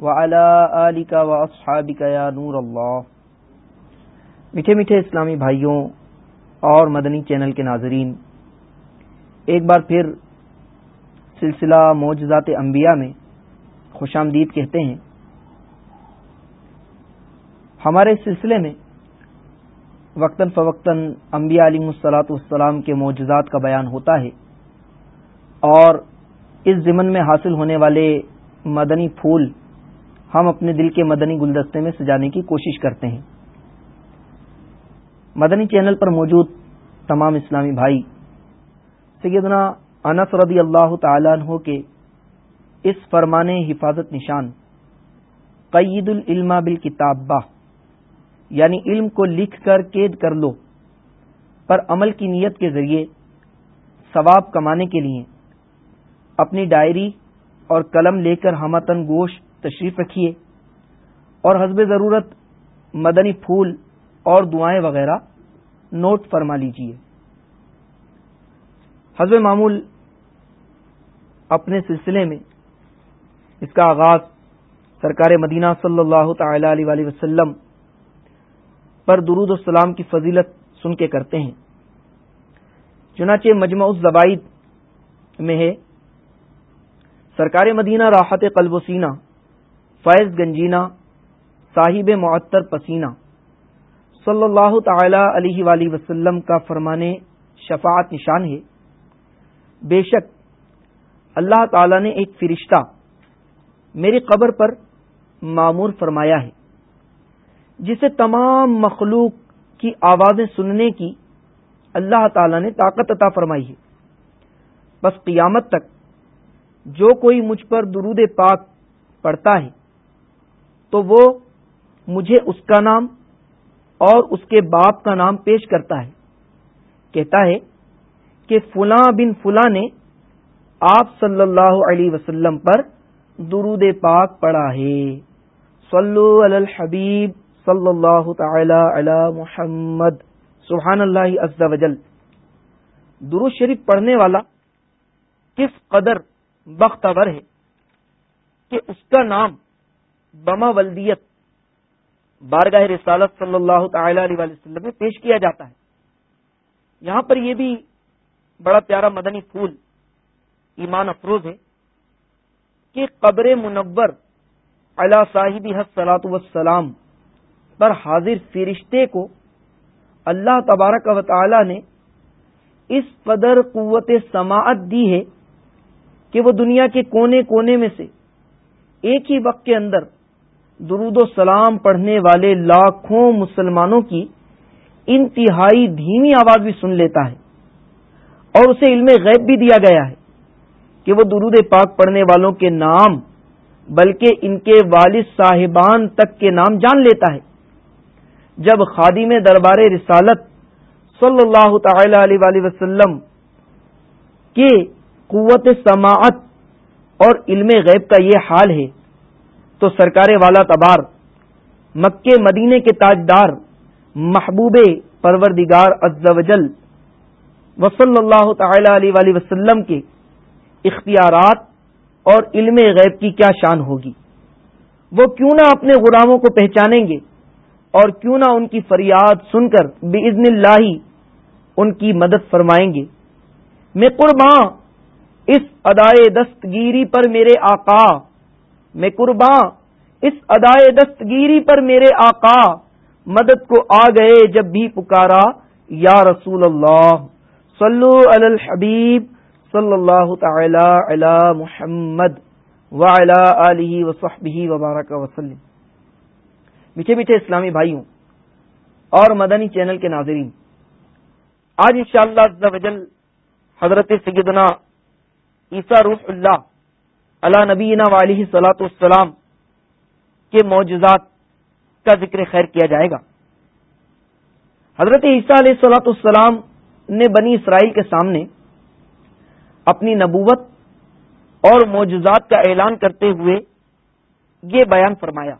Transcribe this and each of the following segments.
وعلى آلك وأصحابك يا نور الله. میٹھے میٹھے اسلامی بھائیوں اور مدنی چینل کے ناظرین، ایک بار پھر سلسلہ موجزات انبیاء میں خوش آمدید کہتے ہیں، ہمارے سلسلے میں وقتاً فوقتاً انبیاء علی مسلاط والسلام کے معجزات کا بیان ہوتا ہے اور اس ضمن میں حاصل ہونے والے مدنی پھول ہم اپنے دل کے مدنی گلدستے میں سجانے کی کوشش کرتے ہیں۔ مدنی چینل پر موجود تمام اسلامی بھائی، سیدنا انس رضی اللہ تعالیٰ عنہ کے اس فرمان حفاظت نشان، قید العلم بالکتابہ یعنی علم کو لکھ کر قید کر لو، پر عمل کی نیت کے ذریعے ثواب کمانے کے لیے، اپنی ڈائری اور قلم لے کر ہمتن گوش تشریف رکھیے اور حزب ضرورت مدنی پھول اور دعائیں وغیرہ نوٹ فرما لیجیے حضب معمول اپنے سلسلے میں اس کا آغاز سرکار مدینہ صلی اللہ تعالی علیہ وسلم پر درود السلام کی فضیلت سن کے کرتے ہیں۔ چنانچہ مجمع الزبائد میں ہے۔ سرکار مدینہ راحت قلب و سینہ فیض گنجینہ صاحب معطر پسینہ۔ صلی اللہ تعالی علیہ وآلہ وسلم کا فرمانے شفاعت نشان ہے۔ بے شک، اللہ تعالی نے ایک فرشتہ میری قبر پر معمور فرمایا ہے، جسے تمام مخلوق کی آوازیں سننے کی اللہ تعالی نے طاقت عطا فرمائی ہے۔ بس قیامت تک جو کوئی مجھ پر درود پاک پڑتا ہے تو وہ مجھے اس کا نام اور اس کے باپ کا نام پیش کرتا ہے۔ کہتا ہے کہ فلاں بن فلاں نے آپ صلی اللہ علیہ وسلم پر درود پاک پڑھا ہے۔ صلو علی الحبیب صلی اللہ تعالی علی محمد۔ سبحان اللہ عز و جل۔ درود شریف پڑھنے والا کس قدر بختور ہے کہ اس کا نام بما ولدیت، بارگاہ رسالت صلی اللہ تعالی علیہ وسلم میں پیش کیا جاتا ہے۔ یہاں پر یہ بھی بڑا پیارا مدنی پھول، ایمان افروز ہے کہ قبر منور علا صاحب حسلاۃ وسلام پر حاضر فرشتے کو اللہ تبارک و تعالی نے اس قدر قوت سماعت دی ہے کہ وہ دنیا کے کونے کونے میں سے ایک ہی وقت کے اندر درود و سلام پڑھنے والے لاکھوں مسلمانوں کی انتہائی دھیمی آواز بھی سن لیتا ہے اور اسے علم غیب بھی دیا گیا ہے کہ وہ درود پاک پڑھنے والوں کے نام بلکہ ان کے والد صاحبان تک کے نام جان لیتا ہے۔ جب خادم دربار رسالت صلی اللہ تعالی علیہ وسلم کے قوت سماعت اور علم غیب کا یہ حال ہے تو سرکار والا تبار مکے مدینے کے تاجدار، محبوب پروردگار وجل وصلی اللہ تعالی علیہ وسلم کے اختیارات اور علم غیب کی کیا شان ہوگی؟ وہ کیوں نہ اپنے غلاموں کو پہچانیں گے اور کیوں نہ ان کی فریاد سن کر بزن اللہ ان کی مدد فرمائیں گے؟ میں قرباں، اس ادائے دستگیری پر میرے آقا میں قرباں، اس ادائے دستگیری پر میرے آقا مدد کو آ گئے جب بھی پکارا، یا رسول اللہ، صلو علی الحبیب صلی اللہ تعالی علی محمد علیہ وصحبہ وبارک وسلم۔ میٹھے میٹھے اسلامی بھائیوں اور مدنی چینل کے ناظرین، آج انشاءاللہ شاء اللہ حضرت سیدنا عیسیٰ روح اللہ اللہ نبینا علیہ سلاۃ السلام کے معجزات کا ذکر خیر کیا جائے گا۔ حضرت عیسیٰ علیہ السلاۃ السلام نے بنی اسرائیل کے سامنے اپنی نبوت اور معجزات کا اعلان کرتے ہوئے یہ بیان فرمایا،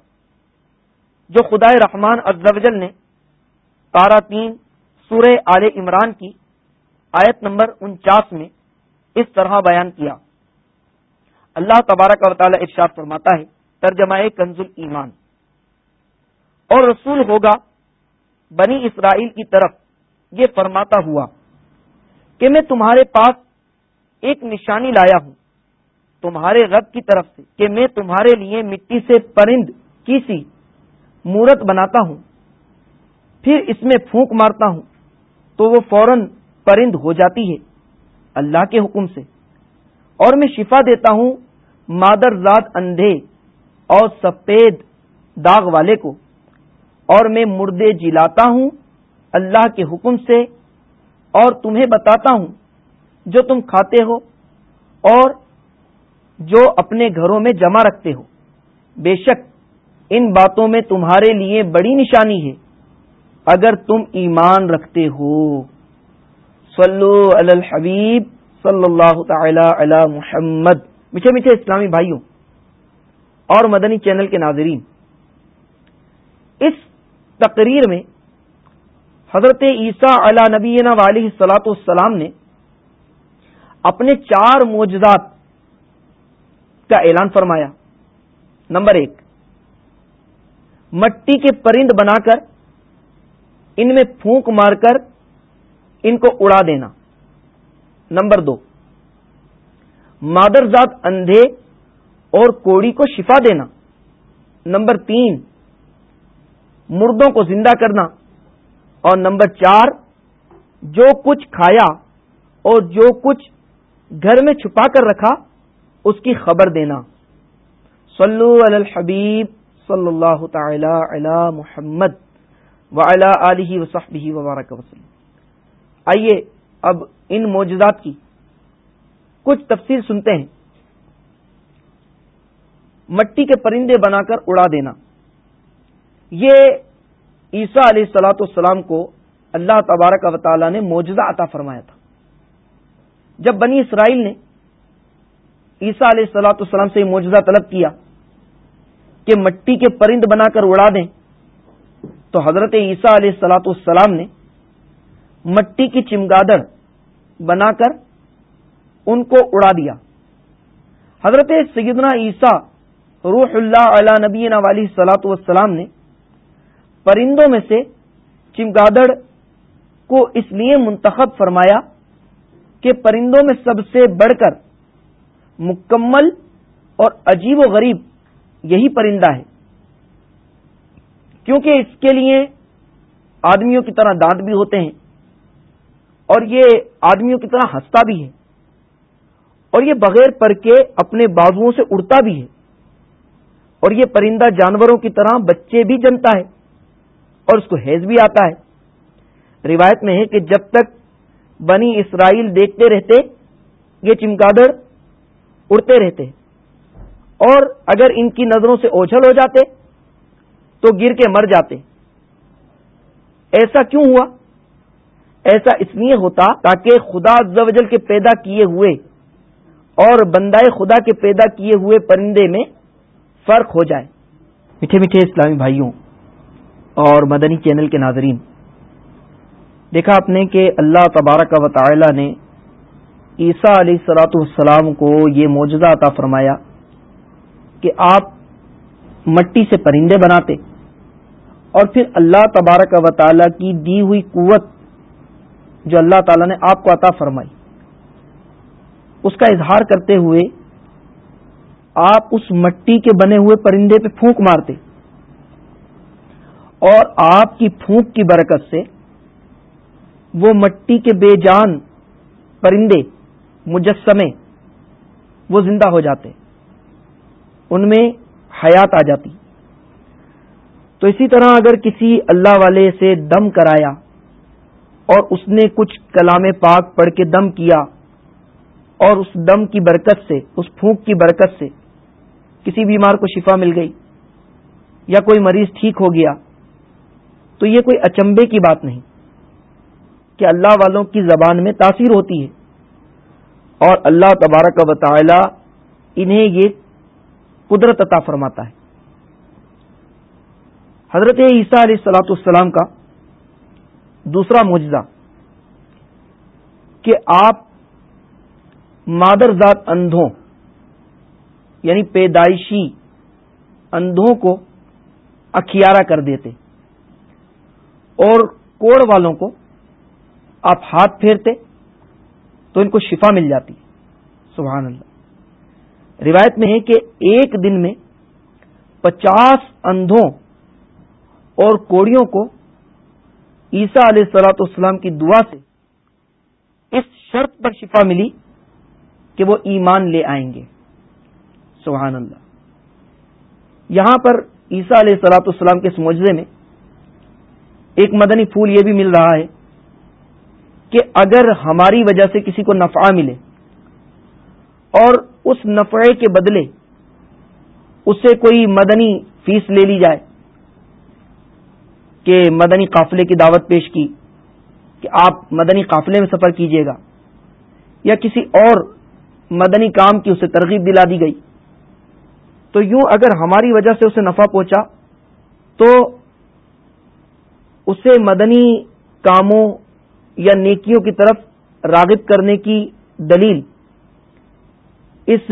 جو خدا رحمان ازل نے تارا تین سورہ آل عمران کی آیت نمبر انچاس میں اس طرح بیان کیا۔ اللہ تبارک و تعالی ارشاد فرماتا ہے، ترجمہ کنز ایمان۔ اور رسول ہوگا بنی اسرائیل کی طرف یہ فرماتا ہوا کہ میں تمہارے پاس ایک نشانی لایا ہوں، تمہارے رب کی طرف سے، کہ میں تمہارے لیے مٹی سے پرند کی سی مورت بناتا ہوں۔ پھر اس میں پھونک مارتا ہوں تو وہ فوراً پرند ہو جاتی ہے اللہ کے حکم سے۔ اور میں شفا دیتا ہوں مادر زاد اندھے اور سفید داغ والے کو۔ اور میں مردے جلاتا ہوں اللہ کے حکم سے اور تمہیں بتاتا ہوں جو تم کھاتے ہو اور جو اپنے گھروں میں جمع رکھتے ہو۔ بے شک ان باتوں میں تمہارے لیے بڑی نشانی ہے۔ اگر تم ایمان رکھتے ہو۔ صلو علی الحبیب صلی اللہ تعالی علی محمد۔ میٹھے میٹھے اسلامی بھائیوں اور مدنی چینل کے ناظرین، اس تقریر میں حضرت عیسیٰ علی نبینا والی سلاۃ السلام نے اپنے چار موجدات کا اعلان فرمایا۔ نمبر ایک، مٹی کے پرند بنا کر ان میں پھونک مار کر ان کو اڑا دینا۔ نمبر دو مادر ذات اندھے اور کوڑی کو شفا دینا۔ نمبر تین، مردوں کو زندہ کرنا۔ اور نمبر چار، جو کچھ کھایا اور جو کچھ گھر میں چھپا کر رکھا، اس کی خبر دینا۔ صلو علی الحبیب صلی اللہ تعالی علی محمد وعلی آلہ وصحبہ وبارک وسلم آئیے اب ان موجودات کی کچھ تفصیل سنتے ہیں۔ مٹی کے پرندے بنا کر اڑا دینا۔ یہ عیسیٰ علیہ السلاۃ السلام کو اللہ تبارک و تعالی نے موجودہ عطا فرمایا تھا۔ جب بنی اسرائیل نے عیسیٰ علیہ السلاۃ السلام سے موجودہ طلب کیا کہ مٹی کے پرند بنا کر اڑا دیں، تو حضرت عیسیٰ علیہ السلاۃ السلام نے مٹی کی چمگادڑ بنا کر ان کو اڑا دیا۔ حضرت سیدنا عیسیٰ روح اللہ علیہ نبی والی سلاۃ والسلام نے پرندوں میں سے چمگادڑ کو اس لیے منتخب فرمایا کہ پرندوں میں سب سے بڑھ کر مکمل اور عجیب و غریب یہی پرندہ ہے۔ کیونکہ اس کے لیے آدمیوں کی طرح دانت بھی ہوتے ہیں اور یہ آدمیوں کی طرح ہنستا بھی ہے۔ اور یہ بغیر پر کے اپنے بازوؤں سے اڑتا بھی ہے۔ اور یہ پرندہ جانوروں کی طرح بچے بھی جنتا ہے اور اس کو حیض بھی آتا ہے۔ روایت میں ہے کہ جب تک بنی اسرائیل دیکھتے رہتے، یہ چمکادڑ اڑتے رہتے۔ اور اگر ان کی نظروں سے اوجھل ہو جاتے، تو گر کے مر جاتے۔ ایسا کیوں ہوا؟ ایسا اس لیے ہوتا تاکہ خدا زوجل کے پیدا کیے ہوئے اور بندائے خدا کے پیدا کیے ہوئے پرندے میں فرق ہو جائے۔ میٹھے میٹھے اسلامی بھائیوں اور مدنی چینل کے ناظرین، دیکھا آپ نے کہ اللہ تبارک و تعالی نے عیسیٰ علیہ سلاۃ السلام کو یہ موجودہ عطا فرمایا کہ آپ مٹی سے پرندے بناتے اور پھر اللہ تبارک و تعالی کی دی ہوئی قوت جو اللہ تعالی نے آپ کو عطا فرمائی۔ اس کا اظہار کرتے ہوئے آپ اس مٹی کے بنے ہوئے پرندے پہ پھونک مارتے اور آپ کی پھونک کی برکت سے وہ مٹی کے بے جان پرندے، مجسمے، وہ زندہ ہو جاتے، ان میں حیات آ جاتی۔ تو اسی طرح اگر کسی اللہ والے سے دم کرایا اور اس نے کچھ کلام پاک پڑھ کے دم کیا اور اس دم کی برکت سے، اس پھونک کی برکت سے کسی بیمار کو شفا مل گئی یا کوئی مریض ٹھیک ہو گیا، تو یہ کوئی اچمبے کی بات نہیں کہ اللہ والوں کی زبان میں تاثیر ہوتی ہے۔ اور اللہ تبارک و تعالی انہیں یہ قدرت عطا فرماتا ہے۔ حضرت عیسیٰ علیہ السلاۃ السلام کا دوسرا معجزہ کہ آپ مادر ذات اندھوں یعنی پیدائشی اندھوں کو اکھیارا کر دیتے۔ اور کوڑ والوں کو آپ ہاتھ پھیرتے تو ان کو شفا مل جاتی۔ سبحان اللہ۔ روایت میں ہے کہ ایک دن میں پچاس اندھوں اور کوڑیوں کو عیسیٰ علیہ السلاۃ السلام کی دعا سے اس شرط پر شفا ملی کہ وہ ایمان لے آئیں گے۔ سبحان اللہ۔ یہاں پر عیسیٰ علیہ السلاۃ السلام کے اس معجزے میں ایک مدنی پھول یہ بھی مل رہا ہے کہ اگر ہماری وجہ سے کسی کو نفع ملے اور اس نفع کے بدلے اس سے کوئی مدنی فیس لے لی جائے کہ مدنی قافلے کی دعوت پیش کی کہ آپ مدنی قافلے میں سفر کیجیے گا یا کسی اور مدنی کام کی اسے ترغیب دلا دی گئی۔ تو یوں اگر ہماری وجہ سے اسے نفع پہنچا، تو اسے مدنی کاموں یا نیکیوں کی طرف راغب کرنے کی دلیل اس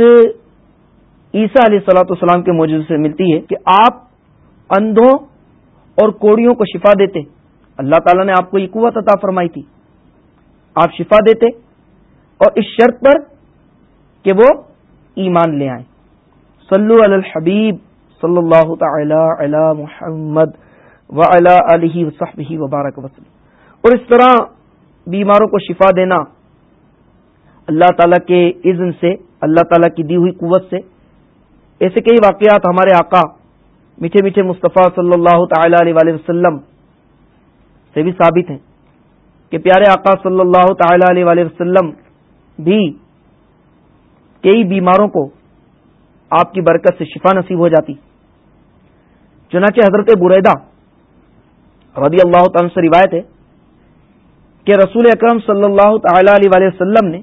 عیسیٰ علیہ سلاۃ السلام کے موجود سے ملتی ہے کہ آپ اندھوں اور کوڑیوں کو شفا دیتے۔ اللہ تعالیٰ نے آپ کو یہ قوت عطا فرمائی تھی۔ آپ شفا دیتے اور اس شرط پر کہ وہ ایمان لے آئیں۔ صلو علی الحبیب صلی اللہ تعالی علی محمد و علیہ وصحبہ وبارک وسلم اور اس طرح بیماروں کو شفا دینا اللہ تعالیٰ کے اذن سے، اللہ تعالیٰ کی دی ہوئی قوت سے۔ ایسے کئی واقعات ہمارے آقا میٹھے میٹھے مصطفیٰ صلی اللہ تعالی علیہ وسلم سے بھی ثابت ہیں کہ پیارے آقا صلی اللہ تعالی علیہ وسلم بھی کئی بیماروں کو آپ کی برکت سے شفا نصیب ہو جاتی۔ چنانچہ حضرت بریدہ رضی اللہ تعالی سے روایت ہے کہ رسول اکرم صلی اللہ تعالی علیہ وسلم نے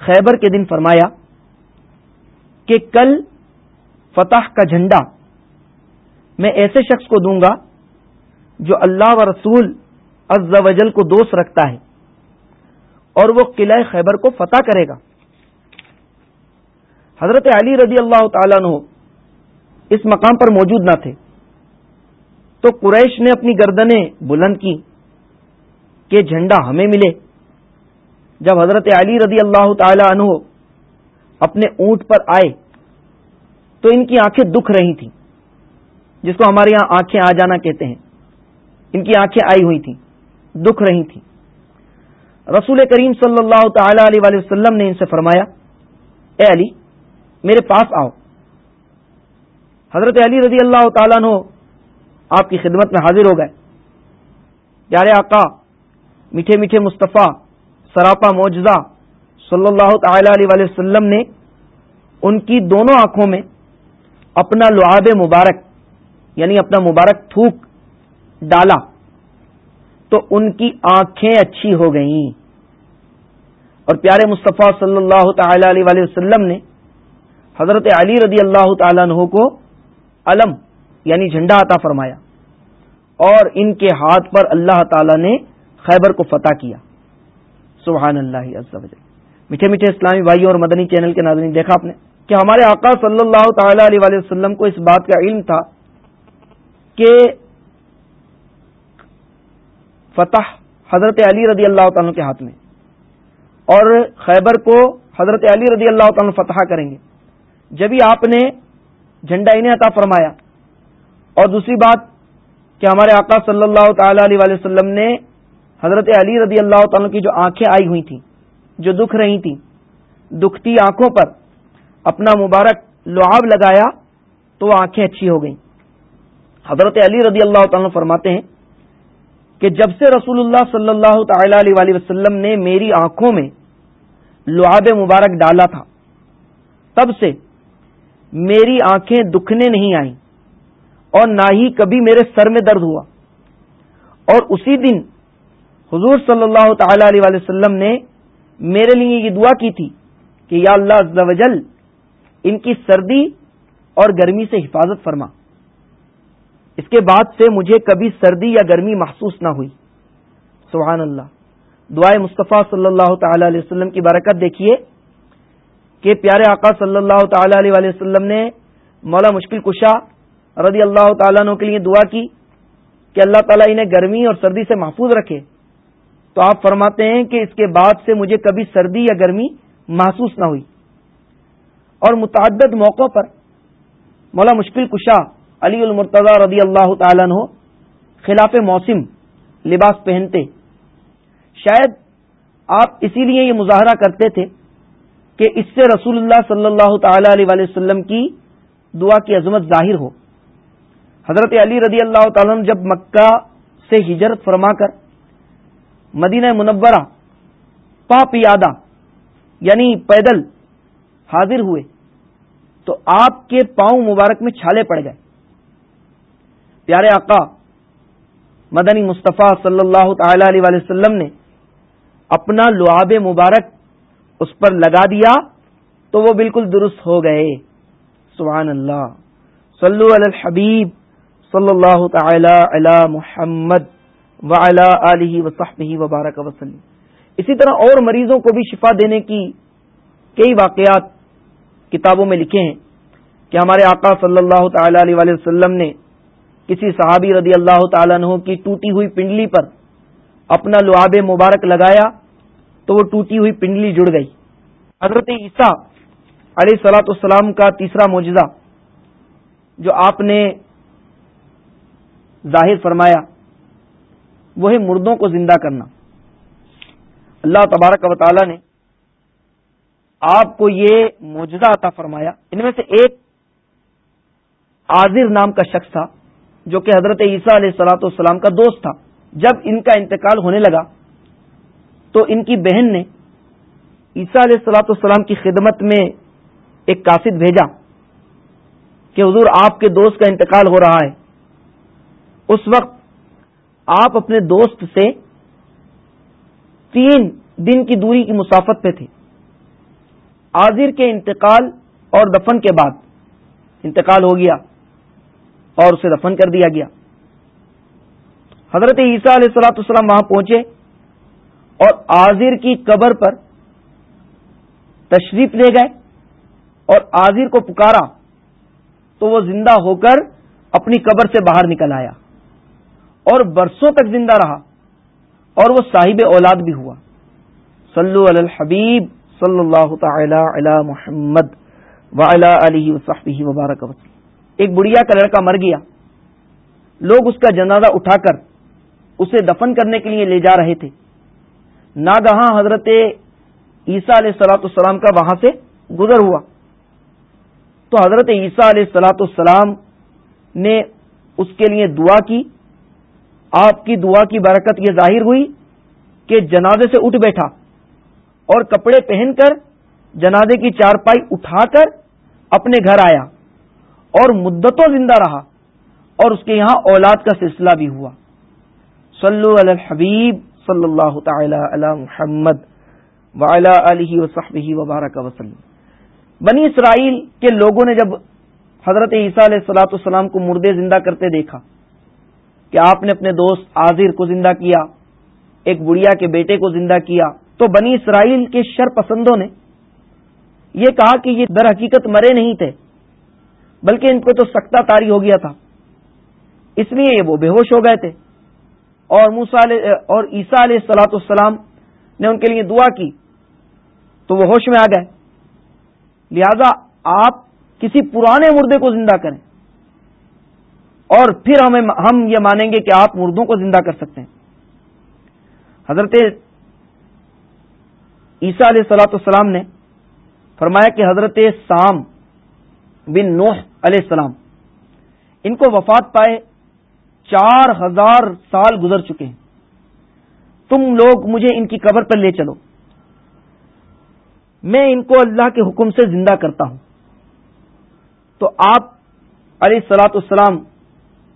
خیبر کے دن فرمایا کہ کل فتح کا جھنڈا میں ایسے شخص کو دوں گا جو اللہ و رسول عز و جل کو دوست رکھتا ہے اور وہ قلعہ خیبر کو فتح کرے گا۔ حضرت علی رضی اللہ تعالیٰ عنہ اس مقام پر موجود نہ تھے۔ تو قریش نے اپنی گردنیں بلند کی کہ جھنڈا ہمیں ملے۔ جب حضرت علی رضی اللہ تعالی عنہ اپنے اونٹ پر آئے تو ان کی آنکھیں دکھ رہی تھیں، جس کو ہمارے یہاں آنکھیں آ جانا کہتے ہیں۔ ان کی آنکھیں آئی ہوئی تھیں، دکھ رہی تھیں۔ رسول کریم صلی اللہ تعالی علیہ وسلم نے ان سے فرمایا، اے علی میرے پاس آؤ۔ حضرت علی رضی اللہ تعالیٰ نو آپ کی خدمت میں حاضر ہو گئے۔ پیارے آقا، میٹھے میٹھے مصطفیٰ، سراپا معجزہ صلی اللہ تعالی علیہ وسلم نے ان کی دونوں آنکھوں میں اپنا لعاب مبارک یعنی اپنا مبارک تھوک ڈالا۔ تو ان کی آنکھیں اچھی ہو گئیں۔ اور پیارے مصطفیٰ صلی اللہ تعالی علیہ وسلم نے حضرت علی رضی اللہ تعالیٰ عنہ کو علم یعنی جھنڈا عطا فرمایا اور ان کے ہاتھ پر اللہ تعالی نے خیبر کو فتح کیا۔ سبحان اللہ عز و جل۔ میٹھے میٹھے اسلامی بھائی اور مدنی چینل کے ناظرین، دیکھا آپ نے کہ ہمارے آقا صلی اللہ تعالی علیہ وسلم کو اس بات کا علم تھا کہ فتح حضرت علی رضی اللہ تعالیٰ کے ہاتھ میں اور خیبر کو حضرت علی رضی اللہ تعالیٰ فتح کریں گے۔ جبھی آپ نے جھنڈا انہیں عطا فرمایا اور دوسری بات کہ ہمارے آقا صلی اللہ تعالی علیہ وسلم نے حضرت علی رضی اللہ تعالیٰ کی جو آنکھیں آئی ہوئی تھیں، جو دکھ رہی تھیں، دکھتی آنکھوں پر اپنا مبارک لعاب لگایا تو وہ آنکھیں اچھی ہو گئیں۔ حضرت علی رضی اللہ تعالیٰ فرماتے ہیں کہ جب سے رسول اللہ صلی اللہ تعالی علیہ وسلم نے میری آنکھوں میں لعاب مبارک ڈالا تھا، تب سے میری آنکھیں دکھنے نہیں آئیں اور نہ ہی کبھی میرے سر میں درد ہوا۔ اور اسی دن حضور صلی اللہ تعالی علیہ وسلم نے میرے لیے یہ دعا کی تھی کہ یا اللہ عز و جل ان کی سردی اور گرمی سے حفاظت فرما۔ اس کے بعد سے مجھے کبھی سردی یا گرمی محسوس نہ ہوئی۔ سبحان اللہ۔ دعائے مصطفیٰ صلی اللہ تعالی علیہ وسلم کی برکت دیکھیے۔ کہ پیارے آقا صلی اللہ تعالی علیہ وسلم نے مولا مشکل کشا رضی اللہ تعالیٰ عنہ کے لیے دعا کی کہ اللہ تعالیٰ انہیں گرمی اور سردی سے محفوظ رکھے۔ تو آپ فرماتے ہیں کہ اس کے بعد سے مجھے کبھی سردی یا گرمی محسوس نہ ہوئی۔ اور متعدد موقعوں پر مولا مشکل کشا علی المرتضی رضی اللہ تعالیٰ عنہ خلاف موسم لباس پہنتے۔ شاید آپ اسی لیے یہ مظاہرہ کرتے تھے کہ اس سے رسول اللہ صلی اللہ تعالی علیہ وسلم کی دعا کی عظمت ظاہر ہو۔ حضرت علی رضی اللہ تعالیٰ جب مکہ سے ہجرت فرما کر مدینہ منورہ پا پیادہ یعنی پیدل حاضر ہوئے تو آپ کے پاؤں مبارک میں چھالے پڑ گئے۔ پیارے آقا، مدنی مصطفیٰ صلی اللہ تعالی علیہ وسلم نے اپنا لعاب مبارک اس پر لگا دیا تو وہ بالکل درست ہو گئے۔ سبحان اللہ۔ صلو علی الحبیب صلی اللہ تعالی علی محمد وعلی آلہ وصحبہ وبارک وسلم۔ اسی طرح اور مریضوں کو بھی شفا دینے کی کئی واقعات کتابوں میں لکھے ہیں۔ کہ ہمارے آقا صلی اللہ تعالی علیہ وسلم نے کسی صحابی رضی اللہ تعالیٰ عنہ کی ٹوٹی ہوئی پنڈلی پر اپنا لعاب مبارک لگایا۔ تو وہ ٹوٹی ہوئی پنڈلی جڑ گئی۔ حضرت عیسیٰ علیہ سلاۃ السلام کا تیسرا معجزہ جو آپ نے ظاہر فرمایا وہ ہے مردوں کو زندہ کرنا۔ اللہ تبارک و تعالی نے آپ کو یہ معجزہ عطا فرمایا۔ ان میں سے ایک عاضر نام کا شخص تھا، جو کہ حضرت عیسیٰ علیہ سلاۃ والسلام کا دوست تھا۔ جب ان کا انتقال ہونے لگا تو ان کی بہن نے عیسیٰ علیہ السلاۃ والسلام کی خدمت میں ایک کاسد بھیجا کہ حضور آپ کے دوست کا انتقال ہو رہا ہے۔ اس وقت آپ اپنے دوست سے تین دن کی دوری کی مسافت پہ تھے۔ آزر کے انتقال اور دفن کے بعد انتقال ہو گیا اور اسے دفن کر دیا گیا۔ حضرت عیسیٰ علیہ السلاۃ السلام وہاں پہنچے۔ اور آزر کی قبر پر تشریف لے گئے اور آزر کو پکارا تو وہ زندہ ہو کر اپنی قبر سے باہر نکل آیا اور برسوں تک زندہ رہا اور وہ صاحب اولاد بھی ہوا۔ صلو علی الحبیب صلی اللہ تعالی علی محمد وعلی علیہ وصحبہ وبارک وسلم ایک بڑھیا کا لڑکا مر گیا۔ لوگ اس کا جنازہ اٹھا کر اسے دفن کرنے کے لیے لے جا رہے تھے۔ ناگہاں حضرت عیسیٰ علیہ السلاۃ السلام کا وہاں سے گزر ہوا۔ تو حضرت عیسیٰ علیہ السلاۃ السلام نے اس کے لیے دعا کی۔ آپ کی دعا کی برکت یہ ظاہر ہوئی کہ جنازے سے اٹھ بیٹھا اور کپڑے پہن کر جنازے کی چارپائی اٹھا کر اپنے گھر آیا اور مدتوں زندہ رہا اور اس کے یہاں اولاد کا سلسلہ بھی ہوا۔ صلو علی الحبیب صلی اللہ تعالی علی محمد وعلی علیہ وصحبہ وبارک وسلم۔ بنی اسرائیل کے لوگوں نے جب حضرت عیسیٰ علیہ السلاۃ السلام کو مردے زندہ کرتے دیکھا کہ آپ نے اپنے دوست عاضر کو زندہ کیا، ایک بڑھیا کے بیٹے کو زندہ کیا، تو بنی اسرائیل کے شر پسندوں نے یہ کہا کہ یہ در حقیقت مرے نہیں تھے، بلکہ ان کو تو سکتا تاری ہو گیا تھا۔ اس لیے وہ بے ہوش ہو گئے تھے۔ اور موسا اور عیسیٰ علیہ السلاۃ السلام نے ان کے لیے دعا کی، تو وہ ہوش میں آ گئے۔ لہذا آپ کسی پرانے مردے کو زندہ کریں۔ اور پھر ہمیں ہم یہ مانیں گے کہ آپ مردوں کو زندہ کر سکتے ہیں۔ حضرت عیسیٰ علیہ السلاۃ السلام نے فرمایا کہ حضرت سام بن نوح علیہ السلام، ان کو وفات پائے چار ہزار سال گزر چکے ہیں۔ تم لوگ مجھے ان کی قبر پر لے چلو۔ میں ان کو اللہ کے حکم سے زندہ کرتا ہوں۔ تو آپ علیہ السلاۃ السلام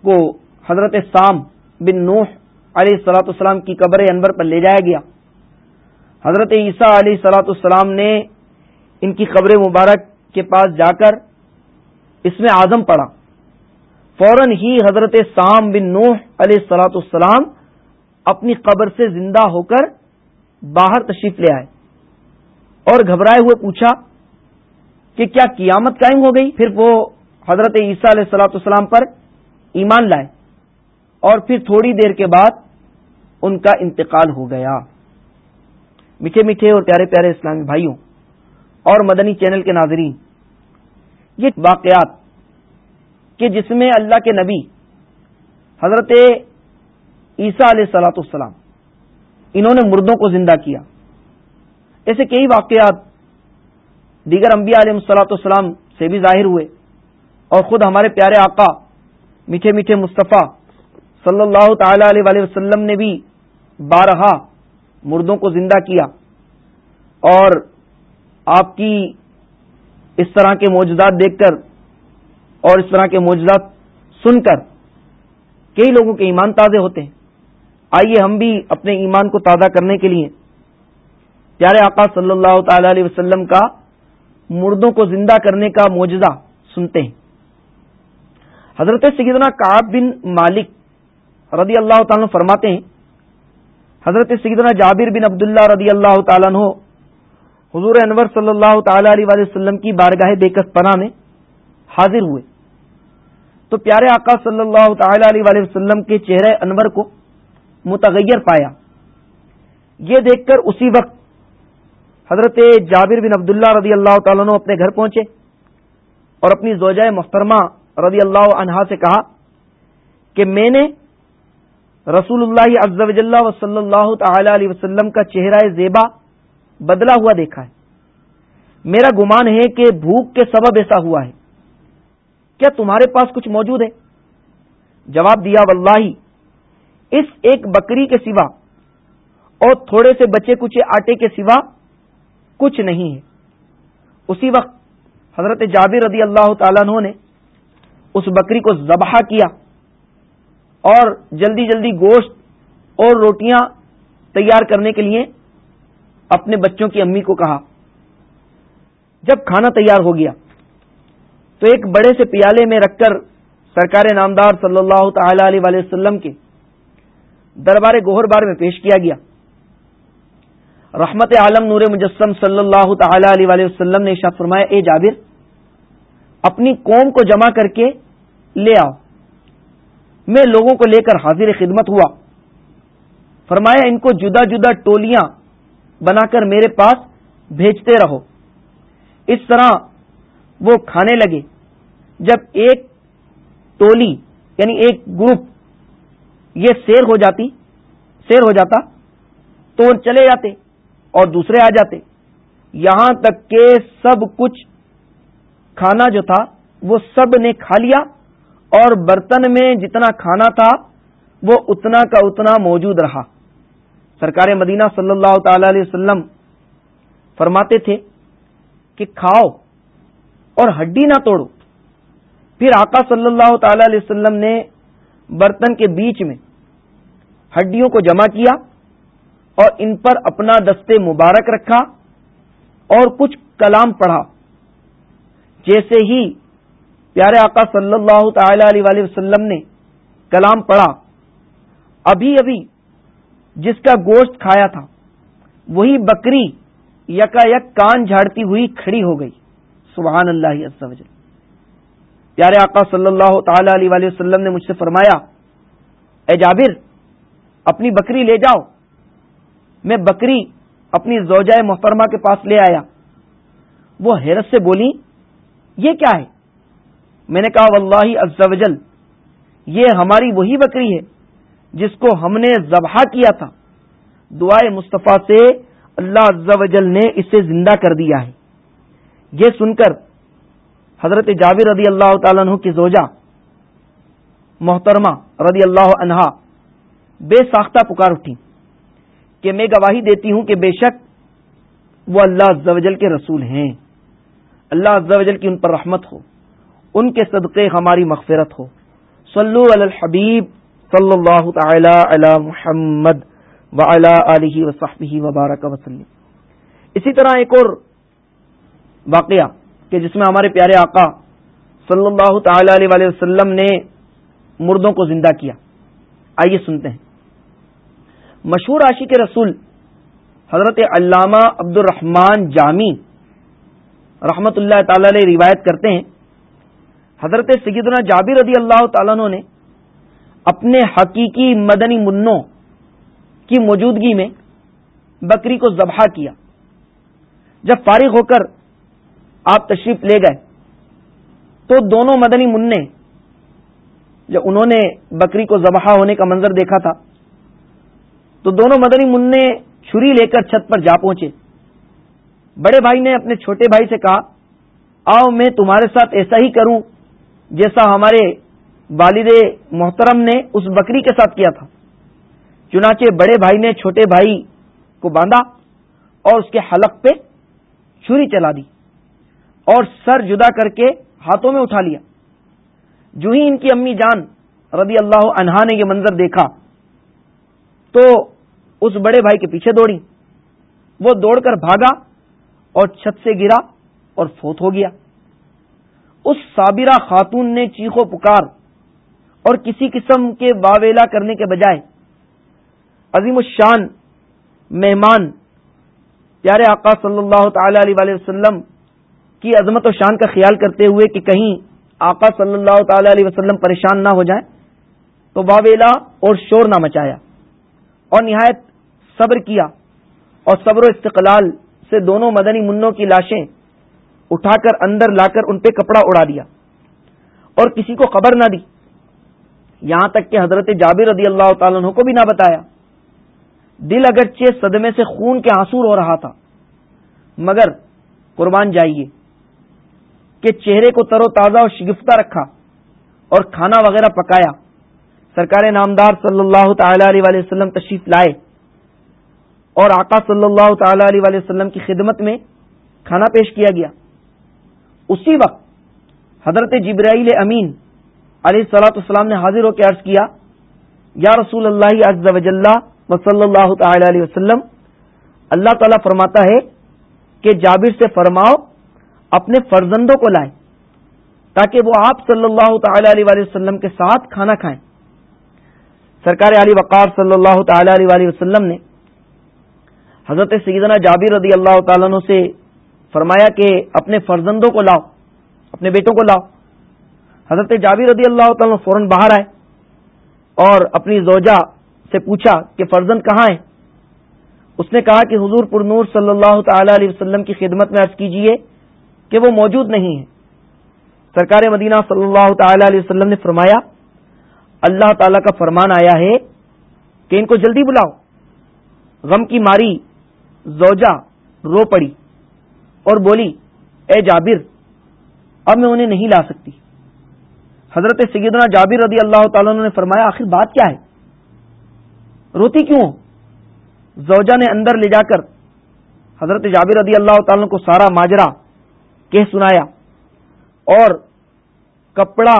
کو حضرت سام بن نوح علیہ سلاۃ السلام کی قبر انور پر لے جایا گیا۔ حضرت عیسیٰ علیہ سلاۃ السلام نے ان کی قبر مبارک کے پاس جا کر اس میں آزم پڑا فوراً ہی حضرت سام بن نوح علیہ سلاۃ السلام اپنی قبر سے زندہ ہو کر باہر تشریف لے آئے اور گھبرائے ہوئے پوچھا کہ کیا قیامت قائم ہو گئی؟ پھر وہ حضرت عیسیٰ علیہ السلاۃ السلام پر ایمان لائے اور پھر تھوڑی دیر کے بعد ان کا انتقال ہو گیا۔ میٹھے میٹھے اور پیارے پیارے اسلامی بھائیوں اور مدنی چینل کے ناظرین، یہ واقعات کہ جس میں اللہ کے نبی حضرت عیسیٰ علیہ سلاۃ السلام انہوں نے مردوں کو زندہ کیا۔ ایسے کئی واقعات دیگر انبیاء علیہ السلاۃ السلام سے بھی ظاہر ہوئے۔ اور خود ہمارے پیارے آقا میٹھے میٹھے مصطفیٰ صلی اللہ تعالی علیہ وسلم نے بھی بارہا مردوں کو زندہ کیا۔ اور آپ کی اس طرح کے موجودات دیکھ کر اور اس طرح کے موجودات سن کر کئی لوگوں کے ایمان تازے ہوتے ہیں۔ آئیے ہم بھی اپنے ایمان کو تازہ کرنے کے لیے پیارے آقا صلی اللہ تعالی علیہ وسلم کا مردوں کو زندہ کرنے کا معجزہ سنتے ہیں۔ حضرت سیدنا کاب بن مالک رضی اللہ تعالیٰ فرماتے ہیں، حضرت سیدنا جابر بن عبداللہ رضی اللہ تعالیٰ عنہ حضور انور صلی اللہ تعالی علیہ وسلم کی بارگاہ بیکت پناہ میں حاضر ہوئے۔ تو پیارے آقا صلی اللہ تعالی علیہ وسلم کے چہرے انور کو متغیر پایا۔ یہ دیکھ کر اسی وقت حضرت جابر بن عبداللہ رضی اللہ تعالیٰ عنہ اپنے گھر پہنچے اور اپنی زوجہ محترمہ رضی اللہ عنہا سے کہا کہ میں نے رسول اللہ عز و جل و صلی اللہ تعالی علیہ وسلم کا چہرہ زیبا بدلا ہوا دیکھا ہے۔ میرا گمان ہے کہ بھوک کے سبب ایسا ہوا ہے۔ کیا تمہارے پاس کچھ موجود ہے؟ جواب دیا واللہ اس ایک بکری کے سوا اور تھوڑے سے بچے کچے آٹے کے سوا کچھ نہیں ہے۔ اسی وقت حضرت جابر رضی اللہ تعالیٰ نے اس بکری کو ذبح کیا اور جلدی جلدی گوشت اور روٹیاں تیار کرنے کے لیے اپنے بچوں کی امی کو کہا۔ جب کھانا تیار ہو گیا تو ایک بڑے سے پیالے میں رکھ کر سرکار نامدار صلی اللہ تعالی علیہ وسلم کے دربار گوہر بار میں پیش کیا گیا۔ رحمت عالم نور مجسم صلی اللہ تعالی علیہ وسلم نے شاہ فرمایا، اے جابر، اپنی قوم کو جمع کر کے لے آؤ۔ میں لوگوں کو لے کر حاضر خدمت ہوا۔ فرمایا، ان کو جدا جدا ٹولیاں بنا کر میرے پاس بھیجتے رہو۔ اس طرح وہ کھانے لگے جب ایک ٹولی یعنی ایک گروپ یہ سیر ہو جاتی، سیر ہو جاتا، تو وہ چلے جاتے اور دوسرے آ جاتے۔ یہاں تک کہ سب کچھ کھانا جو تھا وہ سب نے کھا لیا اور برتن میں جتنا کھانا تھا وہ اتنا کا اتنا موجود رہا۔ سرکار مدینہ صلی اللہ تعالی علیہ وسلم فرماتے تھے کہ کھاؤ۔ اور ہڈی نہ توڑو۔ پھر آقا صلی اللہ تعالی علیہ وسلم نے برتن کے بیچ میں ہڈیوں کو جمع کیا اور ان پر اپنا دستے مبارک رکھا اور کچھ کلام پڑھا۔ جیسے ہی پیارے آقا صلی اللہ تعالی علیہ وسلم نے کلام پڑھا، ابھی ابھی جس کا گوشت کھایا تھا، وہی بکری یکا یک کان جھاڑتی ہوئی کھڑی ہو گئی۔ سبحان اللہ پیارے آقا صلی اللہ تعالی علیہ وسلم نے مجھ سے فرمایا، اے جابر، اپنی بکری لے جاؤ۔ میں بکری اپنی زوجہ محترمہ کے پاس لے آیا۔ وہ حیرت سے بولی، یہ کیا ہے؟ میں نے کہا، واللہ عز و جل، یہ ہماری وہی بکری ہے جس کو ہم نے ذبح کیا تھا۔ دعائے مصطفیٰ سے اللہ عز و جل نے اسے زندہ کر دیا ہے۔ یہ سن کر حضرت جابر رضی اللہ تعالیٰ عنہ کی زوجہ محترمہ رضی اللہ عنہا بے ساختہ پکار اٹھی کہ میں گواہی دیتی ہوں کہ بے شک وہ اللہ عز و جل کے رسول ہیں۔ اللہ عز و جل کی ان پر رحمت ہو، ان کے صدقے ہماری مغفرت ہو۔ صلو علی الحبیب صلی اللہ تعالی علی محمد وعلی آلہ وصحبہ وبارک وسلم اسی طرح ایک اور واقعہ کہ جس میں ہمارے پیارے آقا صلی اللہ تعالی علیہ وسلم نے مردوں کو زندہ کیا۔ آئیے سنتے ہیں۔ مشہور عاشق رسول حضرت علامہ عبد الرحمان جامی رحمت اللہ تعالی علیہ روایت کرتے ہیں۔ حضرت سیدنا جابر رضی اللہ تعالیٰ نے اپنے حقیقی مدنی منوں کی موجودگی میں بکری کو ذبح کیا۔ جب فارغ ہو کر آپ تشریف لے گئے۔ تو دونوں مدنی منع جب انہوں نے بکری کو ذبح ہونے کا منظر دیکھا تھا، تو دونوں مدنی منع چھری لے کر چھت پر جا پہنچے۔ بڑے بھائی نے اپنے چھوٹے بھائی سے کہا، آؤ میں تمہارے ساتھ ایسا ہی کروں جیسا ہمارے والد محترم نے اس بکری کے ساتھ کیا تھا۔ چنانچہ بڑے بھائی نے چھوٹے بھائی کو باندھا اور اس کے حلق پہ چھری چلا دی۔ اور سر جدا کر کے ہاتھوں میں اٹھا لیا۔ جو ہی ان کی امی جان رضی اللہ عنہا نے یہ منظر دیکھا، تو اس بڑے بھائی کے پیچھے دوڑی۔ وہ دوڑ کر بھاگا اور چھت سے گرا اور فوت ہو گیا۔ اس صابرہ خاتون نے چیخو پکار اور کسی قسم کے واویلا کرنے کے بجائے عظیم الشان، مہمان، پیارے آقا صلی اللہ تعالی علیہ وسلم کی عظمت و شان کا خیال کرتے ہوئے کہ کہیں آقا صلی اللہ تعالی علیہ وسلم پریشان نہ ہو جائیں تو واویلا اور شور نہ مچایا اور نہایت صبر کیا اور صبر و استقلال سے دونوں مدنی منوں کی لاشیں اٹھا کر اندر لا کر ان پہ کپڑا اڑا دیا اور کسی کو خبر نہ دی۔ یہاں تک کہ حضرت جابر رضی اللہ تعالیٰ عنہ کو بھی نہ بتایا۔ دل اگرچہ صدمے سے خون کے آنسور ہو رہا تھا، مگر قربان جائیے۔ کہ چہرے کو تر و تازہ اور شگفتہ رکھا اور کھانا وغیرہ پکایا۔ سرکار نامدار صلی اللہ تعالی علیہ وسلم تشریف لائے اور آقا صلی اللہ تعالی علیہ وسلم کی خدمت میں کھانا پیش کیا گیا۔ اسی وقت حضرت جبرائیل امین علیہ السلاۃ السلام نے حاضر ہو کے عرض کیا، یا رسول اللہ عز و و صلی اللہ تعالی علیہ وسلم، اللہ تعالی فرماتا ہے کہ جابر سے فرماؤ اپنے فرزندوں کو لائے تاکہ وہ آپ صلی اللہ تعالی علیہ وسلم کے ساتھ کھانا کھائیں۔ سرکار علی وقار صلی اللہ تعالی علیہ وسلم نے حضرت سیدنا جابر رضی اللہ تعالیٰ سے فرمایا کہ اپنے فرزندوں کو لاؤ، اپنے بیٹوں کو لاؤ۔ حضرت جابر رضی اللہ تعالیٰ فوراً باہر آئے اور اپنی زوجہ سے پوچھا کہ فرزند کہاں ہے اس نے کہا کہ حضور پر نور صلی اللہ تعالی علیہ وسلم کی خدمت میں عرض کیجیے کہ وہ موجود نہیں ہے سرکار مدینہ صلی اللہ تعالی علیہ وسلم نے فرمایا، اللہ تعالی کا فرمان آیا ہے کہ ان کو جلدی بلاؤ۔ غم کی ماری، زوجہ، رو پڑی اور بولی، اے جابر، اب میں انہیں نہیں لا سکتی۔ حضرت سیدنا جابر رضی اللہ تعالیٰ نے فرمایا، آخر بات کیا ہے؟ روتی کیوں زوجہ نے اندر لے جا کر حضرت جابر رضی اللہ تعالیٰ کو سارا ماجرا کہہ سنایا اور کپڑا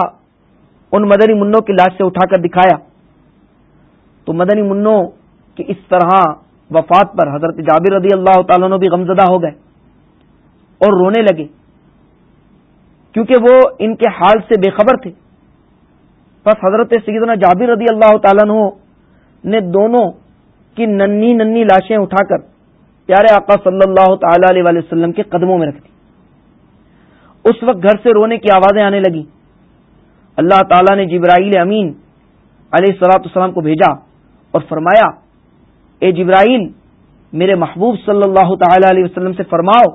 ان مدنی منوں کی لاش سے اٹھا کر دکھایا۔ تو مدنی منوں کی اس طرح وفات پر حضرت جابر رضی اللہ تعالیٰ بھی غمزدہ ہو گئے اور رونے لگے۔ کیونکہ وہ ان کے حال سے بے خبر تھے۔ بس حضرت سیدنا جابر رضی اللہ تعالیٰ نے دونوں کی ننی ننی لاشیں اٹھا کر پیارے آقا صلی اللہ تعالی علیہ وسلم کے قدموں میں رکھ دی۔ اس وقت گھر سے رونے کی آوازیں آنے لگی اللہ تعالیٰ نے جبرائیل امین علیہ السلاۃ السلام کو بھیجا اور فرمایا، اے جبرائیل، میرے محبوب صلی اللہ تعالی علیہ وسلم سے فرماؤ،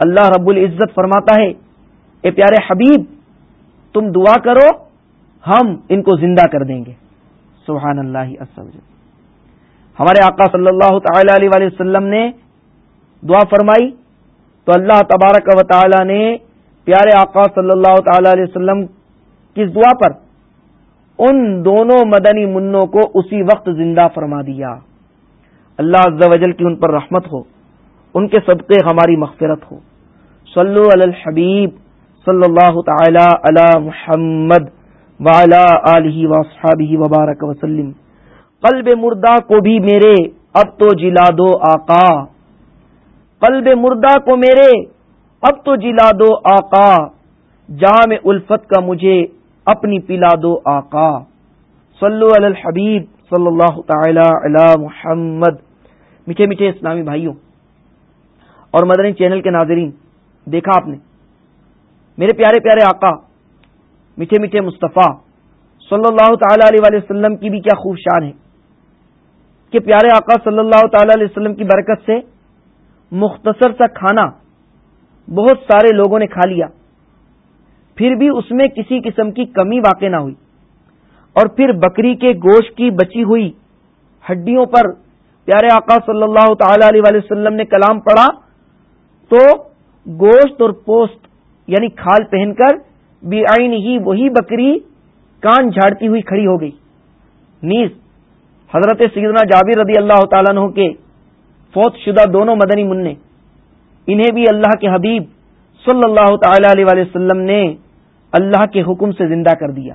اللہ رب العزت فرماتا ہے، اے پیارے حبیب، تم دعا کرو، ہم ان کو زندہ کر دیں گے۔ سبحان اللہ ہمارے آقا صلی اللہ تعالی علیہ وسلم نے دعا فرمائی، تو اللہ تبارک و تعالی نے پیارے آقا صلی اللہ تعالی علیہ وسلم کی دعا پر ان دونوں مدنی منوں کو اسی وقت زندہ فرما دیا۔ اللہ عز و جل کی ان پر رحمت ہو، ان کے صدقے ہماری مغفرت ہو۔ صلو علی الحبیب صلی اللہ تعالی علی محمد والا علیہ وصحابہ وبارک وسلم۔ قلب مردہ کو بھی میرے اب تو جلا دو آقا۔ قلب مردہ کو میرے اب تو جلا دو آقا۔ جام الفت کا مجھے اپنی پلا دو آقا۔ صلو علی الحبیب صلی اللہ تعالی علی محمد۔ میٹھے میٹھے اسلامی بھائیوں۔ اور مدنی چینل کے ناظرین، دیکھا آپ نے؟ میرے پیارے پیارے آقا، میٹھے میٹھے مصطفیٰ، صلی اللہ تعالی علیہ وسلم کی بھی کیا خوب شان ہے۔ کہ پیارے آقا صلی اللہ تعالی علیہ وسلم کی برکت سے مختصر سا کھانا بہت سارے لوگوں نے کھا لیا۔ پھر بھی اس میں کسی قسم کی کمی واقع نہ ہوئی۔ اور پھر بکری کے گوشت کی بچی ہوئی ہڈیوں پر پیارے آقا صلی اللہ تعالی علیہ وسلم نے کلام پڑھا تو گوشت اور پوست یعنی کھال پہن کر بے آئین ہی وہی بکری کان جھاڑتی ہوئی کھڑی ہو گئی۔ نیز حضرت سیدنا جابر رضی اللہ تعالیٰ عنہ کے فوت شدہ دونوں مدنی منع انہیں بھی اللہ کے حبیب صلی اللہ تعالی علیہ وسلم نے اللہ کے حکم سے زندہ کر دیا۔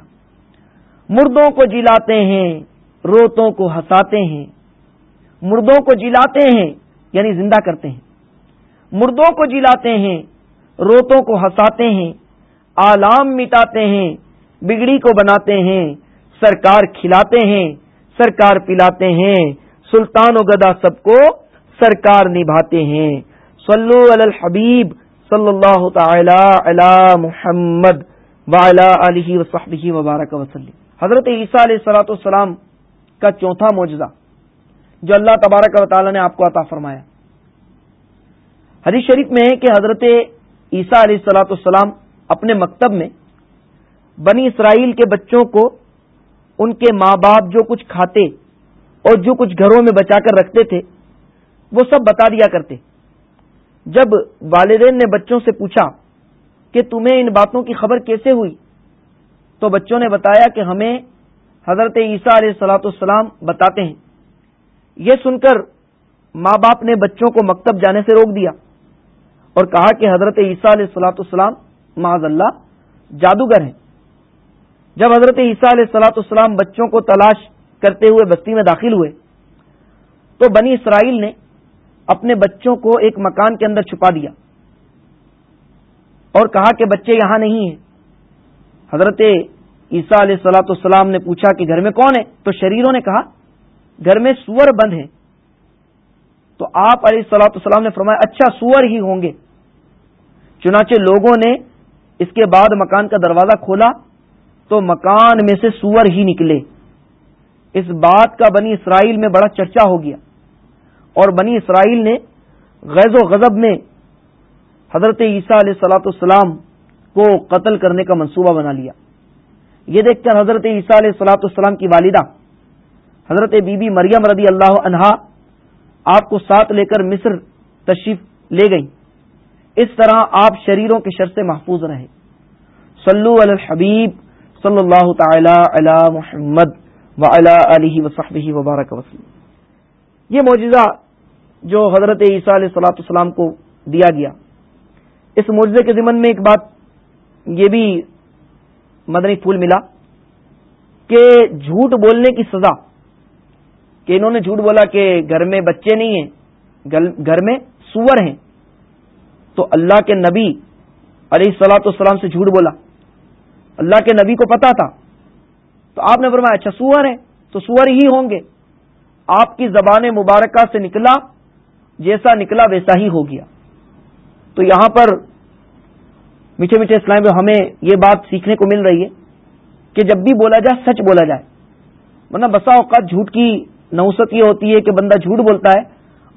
مردوں کو جلاتے ہیں، روتوں کو ہساتے ہیں۔ مردوں کو جلاتے ہیں یعنی زندہ کرتے ہیں۔ مردوں کو جلاتے ہیں، روتوں کو ہساتے ہیں۔ آلام مٹاتے ہیں، بگڑی کو بناتے ہیں۔ سرکار کھلاتے ہیں، سرکار پلاتے ہیں۔ سلطان و گدا سب کو سرکار نبھاتے ہیں۔ صلو علی الحبیب صلی اللہ تعالی علی محمد وعلی علیہ وصحبہ وبارک وسلم حضرت عیسیٰ علیہ سلاۃ السلام کا چوتھا معجزہ جو اللہ تبارک و تعالی نے آپ کو عطا فرمایا۔ حدیث شریف میں ہے کہ حضرت عیسیٰ علیہ السلاۃ السلام اپنے مکتب میں بنی اسرائیل کے بچوں کو ان کے ماں باپ جو کچھ کھاتے اور جو کچھ گھروں میں بچا کر رکھتے تھے وہ سب بتا دیا کرتے۔ جب والدین نے بچوں سے پوچھا کہ تمہیں ان باتوں کی خبر کیسے ہوئی؟ تو بچوں نے بتایا کہ ہمیں حضرت عیسیٰ علیہ السلاۃ السلام بتاتے ہیں۔ یہ سن کر ماں باپ نے بچوں کو مکتب جانے سے روک دیا اور کہا کہ حضرت عیسیٰ علیہ السلاۃ السلام معذ اللہ جادوگر ہیں۔ جب حضرت عیسیٰ علیہ السلاۃ السلام بچوں کو تلاش کرتے ہوئے بستی میں داخل ہوئے، تو بنی اسرائیل نے اپنے بچوں کو ایک مکان کے اندر چھپا دیا اور کہا کہ بچے یہاں نہیں ہیں۔ حضرت عیسیٰ علیہ السلاۃ السلام نے پوچھا کہ گھر میں کون ہے؟ تو شریروں نے کہا، گھر میں سور بند ہیں۔ تو آپ علیہ السلاۃ السلام نے فرمایا اچھا سور ہی ہوں گے۔ چنانچہ لوگوں نے اس کے بعد مکان کا دروازہ کھولا تو مکان میں سے سور ہی نکلے۔ اس بات کا بنی اسرائیل میں بڑا چرچا ہو گیا۔ اور بنی اسرائیل نے غیظ و غضب میں حضرت عیسیٰ علیہ سلاۃ السلام کو قتل کرنے کا منصوبہ بنا لیا۔ یہ دیکھ کر حضرت عیسیٰ علیہ سلاۃ السلام کی والدہ حضرت بی بی مریم رضی اللہ عنہا آپ کو ساتھ لے کر مصر تشریف لے گئی اس طرح آپ شریروں کے شر سے محفوظ رہے صلو علی الحبیب صلی اللہ تعالی علی محمد و علیہ وصحبہ وبارک وسلم۔ یہ معجزہ جو حضرت عیسیٰ علیہ صلاۃ السلام کو دیا گیا۔ اس معجزے کے ذمن میں ایک بات یہ بھی مدنی پھول ملا کہ جھوٹ بولنے کی سزا، کہ انہوں نے جھوٹ بولا کہ گھر میں بچے نہیں ہیں، گھر میں سور ہیں، تو اللہ کے نبی علیہ السلاۃ السلام سے جھوٹ بولا۔ اللہ کے نبی کو پتا تھا۔ تو آپ نے فرمایا اچھا سور ہے تو سور ہی ہوں گے۔ آپ کی زبان مبارکہ سے نکلا جیسا نکلا ویسا ہی ہو گیا۔ تو یہاں پر میٹھے میٹھے اسلام میں ہمیں یہ بات سیکھنے کو مل رہی ہے کہ جب بھی بولا جائے، سچ بولا جائے۔ ورنہ بسا اوقات جھوٹ کی نوسط یہ ہوتی ہے کہ بندہ جھوٹ بولتا ہے،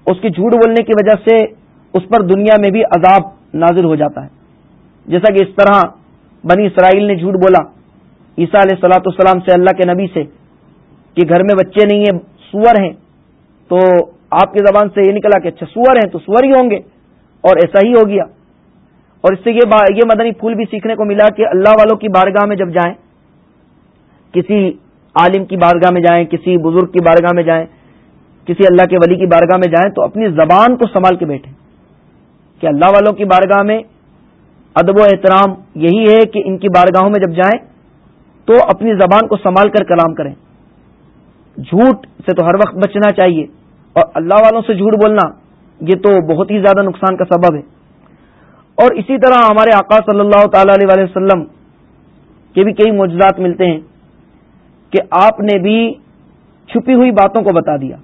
اس کی جھوٹ بولنے کی وجہ سے اس پر دنیا میں بھی عذاب نازل ہو جاتا ہے۔ جیسا کہ اس طرح بنی اسرائیل نے جھوٹ بولا عیسیٰ علیہ سلاۃ السلام سے اللہ کے نبی سے کہ گھر میں بچے نہیں ہیں، سور ہیں، تو آپ کی زبان سے یہ نکلا کہ اچھا سور ہیں تو سور ہی ہوں گے اور ایسا ہی ہو گیا۔ اور اس سے یہ یہ مدنی پھول بھی سیکھنے کو ملا کہ اللہ والوں کی بارگاہ میں جب جائیں، کسی عالم کی بارگاہ میں جائیں، کسی بزرگ کی بارگاہ میں جائیں، کسی اللہ کے ولی کی بارگاہ میں جائیں، تو اپنی زبان کو سنبھال کے بیٹھیں۔ کہ اللہ والوں کی بارگاہ میں ادب و احترام یہی ہے کہ ان کی بارگاہوں میں جب جائیں، تو اپنی زبان کو سنبھال کر کلام کریں۔ جھوٹ سے تو ہر وقت بچنا چاہیے۔ اور اللہ والوں سے جھوٹ بولنا، یہ تو بہت ہی زیادہ نقصان کا سبب ہے۔ اور اسی طرح ہمارے آقا صلی اللہ تعالی علیہ وسلم کے بھی کئی معجزات ملتے ہیں کہ آپ نے بھی چھپی ہوئی باتوں کو بتا دیا۔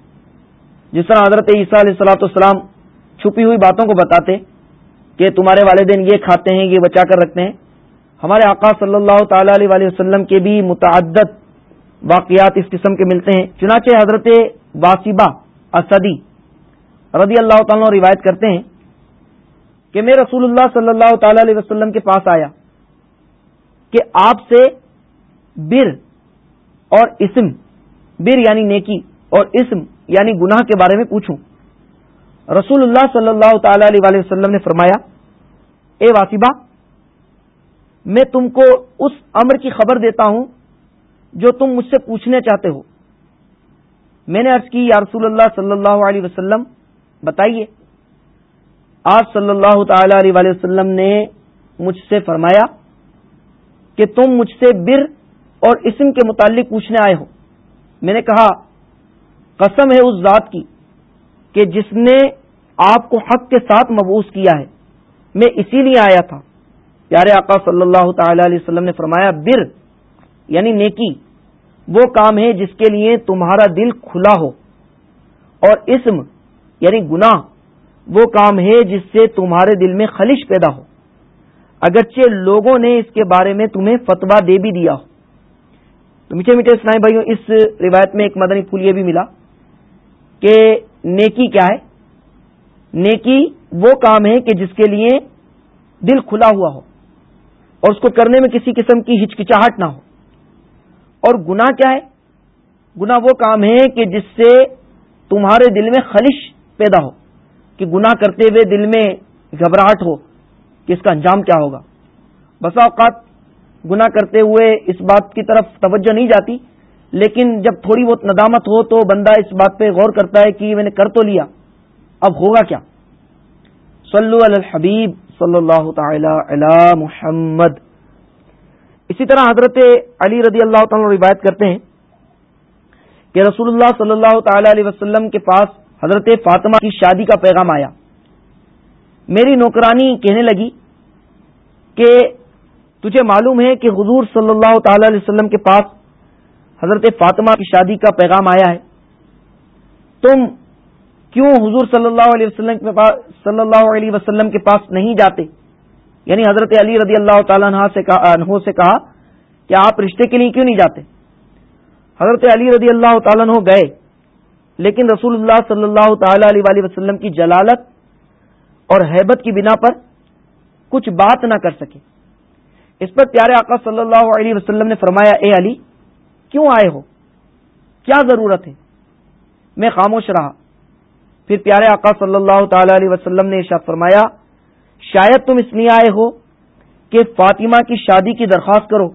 جس طرح حضرت عیسیٰ علیہ السلاۃ السلام چھپی ہوئی باتوں کو بتاتے کہ تمہارے والدین یہ کھاتے ہیں، یہ بچا کر رکھتے ہیں۔ ہمارے آقا صلی اللہ تعالی علیہ وسلم کے بھی متعدد واقعات اس قسم کے ملتے ہیں۔ چنانچہ حضرت واسبہ اسدی رضی اللہ تعالیٰ روایت کرتے ہیں کہ میں رسول اللہ صلی اللہ تعالی علیہ وسلم کے پاس آیا کہ آپ سے بر اور اسم، بر یعنی نیکی اور اسم یعنی گناہ کے بارے میں پوچھوں۔ رسول اللہ صلی اللہ تعالی علیہ وسلم نے فرمایا، اے واسبہ میں تم کو اس امر کی خبر دیتا ہوں جو تم مجھ سے پوچھنے چاہتے ہو۔ میں نے عرض کی، یا رسول اللہ صلی اللہ علیہ وسلم، بتائیے، آپ صلی اللہ تعالی علیہ وسلم نے مجھ سے فرمایا کہ تم مجھ سے بر اور اسم کے متعلق پوچھنے آئے ہو۔ میں نے کہا، قسم ہے اس ذات کی کہ جس نے آپ کو حق کے ساتھ مبوس کیا ہے۔ میں اسی لیے آیا تھا۔ پیارے آقا صلی اللہ تعالی علیہ وسلم نے فرمایا، بر یعنی نیکی۔ وہ کام ہے جس کے لیے تمہارا دل کھلا ہو اور اسم یعنی گناہ وہ کام ہے جس سے تمہارے دل میں خلش پیدا ہو۔ اگرچہ لوگوں نے اس کے بارے میں تمہیں فتوا دے بھی دیا ہو۔ تو میٹھے میٹھے اسلائی بھائیوں، اس روایت میں ایک مدنی پھول یہ بھی ملا کہ نیکی کیا ہے؟ نیکی وہ کام ہے کہ جس کے لیے دل کھلا ہوا ہو اور اس کو کرنے میں کسی قسم کی ہچکچاہٹ نہ ہو۔ اور گنا کیا ہے؟ گنا وہ کام ہے کہ جس سے تمہارے دل میں خلش پیدا ہو، کہ گنا کرتے ہوئے دل میں گھبراہٹ ہو، کہ اس کا انجام کیا ہوگا؟ بسا اوقات گنا کرتے ہوئے اس بات کی طرف توجہ نہیں جاتی، لیکن جب تھوڑی بہت ندامت ہو تو بندہ اس بات پہ غور کرتا ہے کہ میں نے کر تو لیا، اب ہوگا کیا؟ صلو علی الحبیب صلی اللہ تعالی علی محمد۔ اسی طرح حضرت علی رضی اللہ تعالی روایت کرتے ہیں کہ رسول اللہ صلی اللہ تعالی علیہ وسلم کے پاس حضرت فاطمہ کی شادی کا پیغام آیا۔ میری نوکرانی کہنے لگی کہ تجھے معلوم ہے کہ حضور صلی اللہ تعالی علیہ وسلم کے پاس حضرت فاطمہ کی شادی کا پیغام آیا ہے۔ تم کیوں حضور صلی اللہ علیہ وسلم کے پاس صلی اللہ علیہ وسلم کے پاس نہیں جاتے؟ یعنی حضرت علی رضی اللہ تعالیٰ عنہ سے کہا سے کہا کہ آپ رشتے کے لیے کیوں نہیں جاتے؟ حضرت علی رضی اللہ تعالیٰ عنہ گئے، لیکن رسول اللہ صلی اللہ تعالی علیہ وسلم کی جلالت اور حیبت کی بنا پر کچھ بات نہ کر سکے۔ اس پر پیارے آقا صلی اللہ علیہ وسلم نے فرمایا، اے علی، کیوں آئے ہو؟ کیا ضرورت ہے؟ میں خاموش رہا۔ پھر پیارے آقا صلی اللہ تعالی علیہ وسلم نے ارشاد فرمایا شاید تم اس لیے آئے ہو کہ فاطمہ کی شادی کی درخواست کرو۔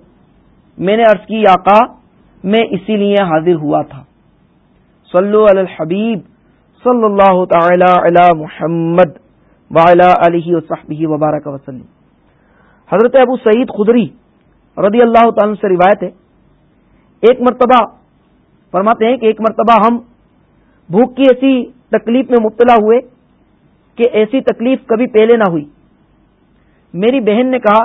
میں نے عرض کی آقا میں اسی لیے حاضر ہوا تھا۔ صلو علی الحبیب، صلی اللہ تعالی علی محمد وعلی علیہ وصحبہ وبارک وسلم۔ حضرت ابو سعید خدری رضی اللہ تعالی سے روایت ہے۔ ایک مرتبہ فرماتے ہیں کہ ایک مرتبہ ہم بھوک کی ایسی تکلیف میں مبتلا ہوئے۔ کہ ایسی تکلیف کبھی پہلے نہ ہوئی۔ میری بہن نے کہا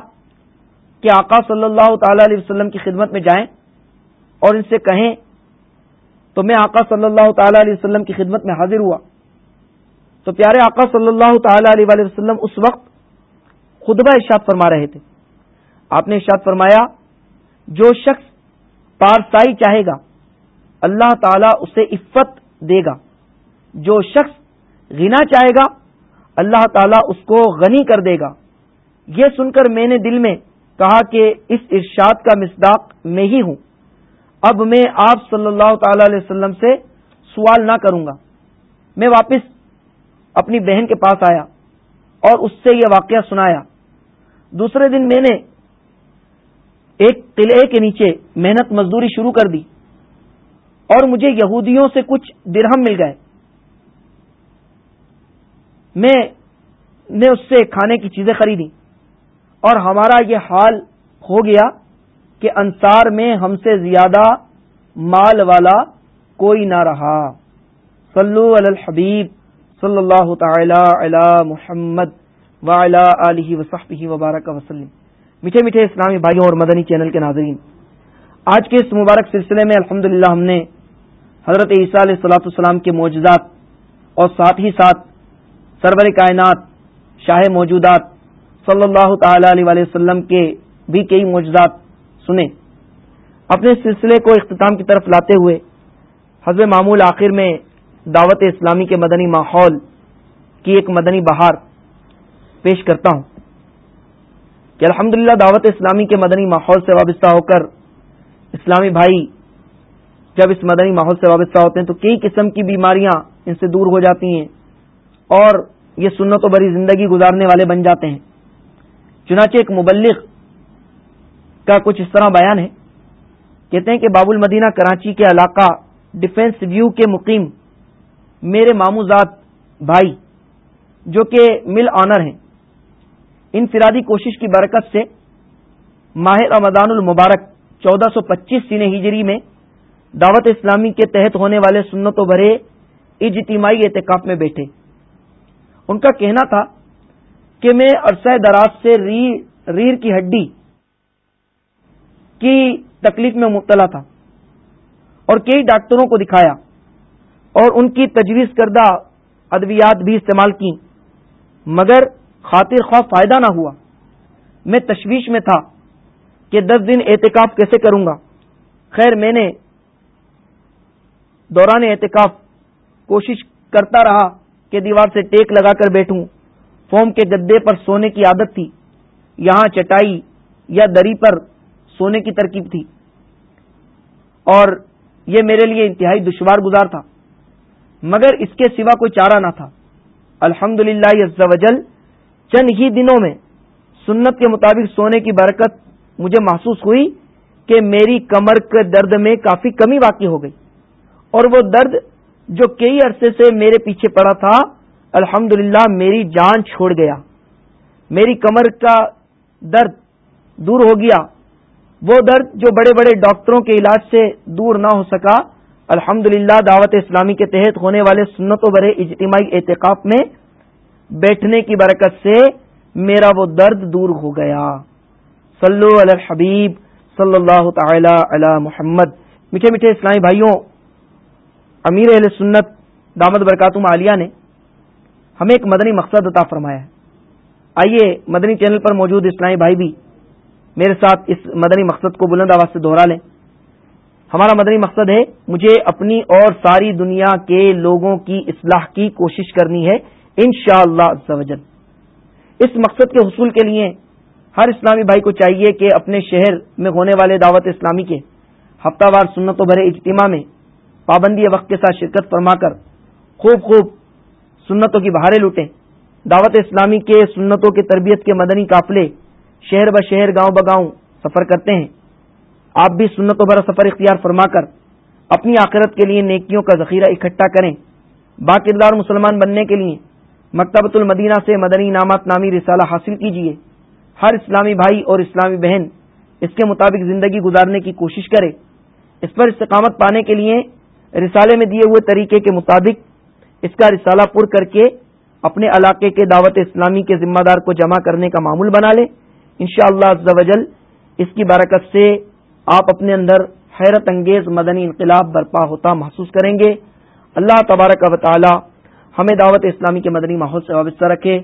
کہ آقا صلی اللہ تعالی علیہ وسلم کی خدمت میں جائیں اور ان سے کہیں تو میں آقا صلی اللہ تعالی علیہ وسلم کی خدمت میں حاضر ہوا۔ تو پیارے آقا صلی اللہ تعالی علیہ وسلم اس وقت خطبہ ارشاد فرما رہے تھے۔ آپ نے ارشاد فرمایا، جو شخص پارسائی چاہے گا، اللہ تعالی اسے عفت دے گا۔ جو شخص غنا چاہے گا اللہ تعالیٰ اس کو غنی کر دے گا۔ یہ سن کر میں نے دل میں کہا کہ اس ارشاد کا مصداق میں ہی ہوں۔ اب میں آپ صلی اللہ تعالی علیہ وسلم سے سوال نہ کروں گا۔ میں واپس اپنی بہن کے پاس آیا اور اس سے یہ واقعہ سنایا۔ دوسرے دن میں نے ایک قلعے کے نیچے محنت مزدوری شروع کر دی اور مجھے یہودیوں سے کچھ درہم مل گئے۔ میں نے اس سے کھانے کی چیزیں خریدی اور ہمارا یہ حال ہو گیا کہ انصار میں ہم سے زیادہ مال والا کوئی نہ رہا۔ صلو علی الحبیب صلی اللہ تعالی علی محمد وعلی آلہ وصحبہ وبارک وسلم۔ میٹھے میٹھے اسلامی بھائیوں اور مدنی چینل کے ناظرین، آج کے اس مبارک سلسلے میں الحمد ہم نے حضرت عیسیٰ علیہ صلاۃ السلام کے معجزات اور ساتھ ہی ساتھ سرور کائنات، شاہ موجودات صلی اللہ تعالی علیہ وسلم کے بھی کئی معجزات سنے اپنے سلسلے کو اختتام کی طرف لاتے ہوئے حضب معمول آخر میں دعوت اسلامی کے مدنی ماحول کی ایک مدنی بہار پیش کرتا ہوں کہ الحمد دعوت اسلامی کے مدنی ماحول سے وابستہ ہو کر اسلامی بھائی جب اس مدنی ماحول سے وابستہ ہوتے ہیں تو کئی قسم کی بیماریاں ان سے دور ہو جاتی ہیں۔ اور یہ سنت و بری زندگی گزارنے والے بن جاتے ہیں۔ چنانچہ ایک مبلغ کا کچھ اس طرح بیان ہے۔ کہتے ہیں کہ باب المدینہ کراچی کے علاقہ ڈیفینس ویو کے مقیم میرے ماموزاد بھائی جو کہ مل آنر ہیں۔ انفرادی کوشش کی برکت سے ماہ رمضان المبارک چودہ سو پچیس سین ہجری میں دعوت اسلامی کے تحت ہونے والے سنت و بھرے اجتماعی اعتکاف میں بیٹھے۔ ان کا کہنا تھا کہ میں عرصہ دراز سے ریر کی ہڈی کی تکلیف میں مبتلا تھا اور کئی ڈاکٹروں کو دکھایا اور ان کی تجویز کردہ ادویات بھی استعمال کی مگر خاطر خواہ فائدہ نہ ہوا۔ میں تشویش میں تھا کہ دس دن احتکاف کیسے کروں گا۔ خیر، میں نے دوران احتکاف کوشش کرتا رہا۔ کہ دیوار سے ٹیک لگا کر بیٹھوں۔ فوم کے گدے پر سونے کی عادت تھی۔ یہاں چٹائی یا دری پر سونے کی ترکیب تھی۔ اور یہ میرے لیے انتہائی دشوار گزار تھا۔ مگر اس کے سوا کوئی چارہ نہ تھا۔ الحمد للہ چند ہی دنوں میں سنت کے مطابق سونے کی برکت مجھے محسوس ہوئی کہ میری کمر کے درد میں کافی کمی واقع ہو گئی۔ اور وہ درد جو کئی عرصے سے میرے پیچھے پڑا تھا الحمد میری جان چھوڑ گیا۔ میری کمر کا درد دور ہو گیا۔ وہ درد جو بڑے بڑے ڈاکٹروں کے علاج سے دور نہ ہو سکا۔ الحمد دعوت اسلامی کے تحت ہونے والے سنت و برے اجتماعی اعتکاف میں بیٹھنے کی برکت سے میرا وہ درد دور ہو گیا۔ صلو علی الحبیب صلی اللہ تعالی علی محمد۔ میٹھے میٹھے اسلامی بھائیوں امیر اہل سنت دامد برکاتم عالیہ نے ہمیں ایک مدنی مقصد عطا فرمایا ہے۔ آئیے مدنی چینل پر موجود اسلامی بھائی بھی میرے ساتھ اس مدنی مقصد کو بلند آواز سے دوہرا لیں۔ ہمارا مدنی مقصد ہے، مجھے اپنی اور ساری دنیا کے لوگوں کی اصلاح کی کوشش کرنی ہے ان شاء اللہ اس مقصد کے حصول کے لیے ہر اسلامی بھائی کو چاہیے کہ اپنے شہر میں ہونے والے دعوت اسلامی کے ہفتہ وار سنت و بھرے اجتماع میں پابندی وقت کے ساتھ شرکت فرما کر، خوب خوب سنتوں کی بہاریں لوٹیں۔ دعوت اسلامی کے سنتوں کے تربیت کے مدنی قافلے شہر ب شہر، گاؤں بگاؤں سفر کرتے ہیں۔ آپ بھی سنت و برا سفر اختیار فرما کر اپنی آخرت کے لیے نیکیوں کا ذخیرہ اکٹھا کریں۔ با کردار مسلمان بننے کے لیے مکتبۃ المدینہ سے مدنی انعامات نامی رسالہ حاصل کیجیے ہر اسلامی بھائی اور اسلامی بہن اس کے مطابق زندگی گزارنے کی کوشش کرے۔ اس پر استقامت پانے کے لیے رسالے میں دیے ہوئے طریقے کے مطابق اس کا رسالہ پر کر کے اپنے علاقے کے دعوت اسلامی کے ذمہ دار کو جمع کرنے کا معمول بنا لے انشاءاللہ شاء اللہ اس کی برکت سے آپ اپنے اندر حیرت انگیز مدنی انقلاب برپا ہوتا محسوس کریں گے۔ اللہ تبارک و تعالی ہمیں دعوت اسلامی کے مدنی ماحول سے وابستہ رکھے۔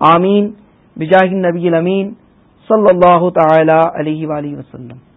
آمین۔ بجاہ نبی الامین صلی اللہ تعالی علیہ وآلہ وسلم۔